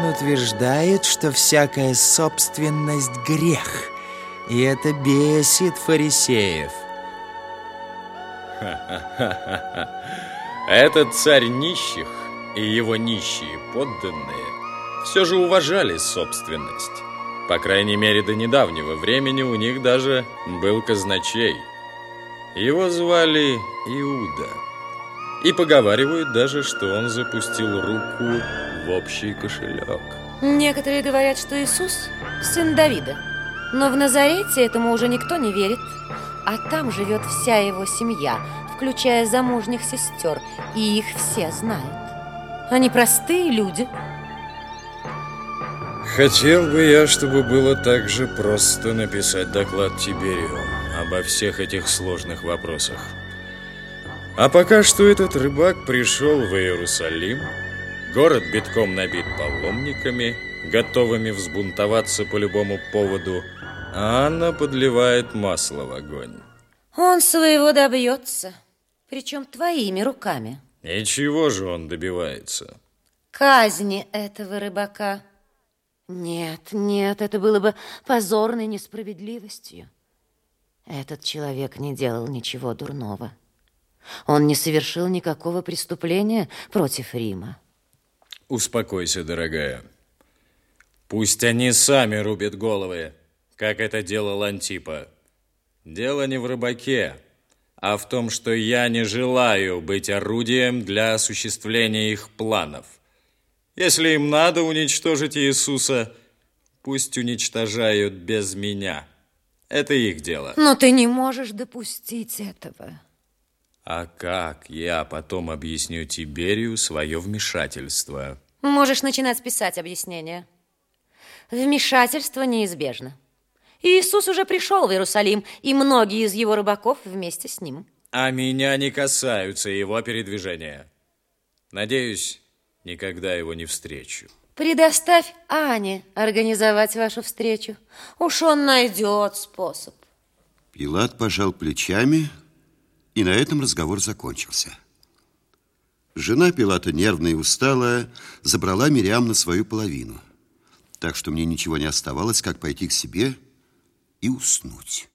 утверждают, что всякая собственность – грех. И это бесит фарисеев. Этот царь нищих и его нищие подданные все же уважали собственность. По крайней мере, до недавнего времени у них даже был казначей. Его звали Иуда. И поговаривают даже, что он запустил руку в общий кошелек. Некоторые говорят, что Иисус – сын Давида. Но в Назарете этому уже никто не верит. А там живет вся его семья, включая замужних сестер, и их все знают. Они простые люди. Хотел бы я, чтобы было так же просто написать доклад Тиберию обо всех этих сложных вопросах. А пока что этот рыбак пришел в Иерусалим, город битком набит паломниками, готовыми взбунтоваться по любому поводу, а Анна подливает масло в огонь. Он своего добьется, причем твоими руками. И чего же он добивается? Казни этого рыбака. Нет, нет, это было бы позорной несправедливостью. Этот человек не делал ничего дурного. Он не совершил никакого преступления против Рима. Успокойся, дорогая. Пусть они сами рубят головы, как это делал Антипа. Дело не в рыбаке, а в том, что я не желаю быть орудием для осуществления их планов. Если им надо уничтожить Иисуса, пусть уничтожают без меня. Это их дело. Но ты не можешь допустить этого. А как я потом объясню Тиберию свое вмешательство? Можешь начинать писать объяснение. Вмешательство неизбежно. Иисус уже пришел в Иерусалим, и многие из его рыбаков вместе с ним. А меня не касаются его передвижения. Надеюсь, никогда его не встречу. Предоставь Ане организовать вашу встречу. Уж он найдет способ. Пилат пожал плечами, и на этом разговор закончился. Жена Пилата, нервная и усталая, забрала Мириам на свою половину. Так что мне ничего не оставалось, как пойти к себе и уснуть.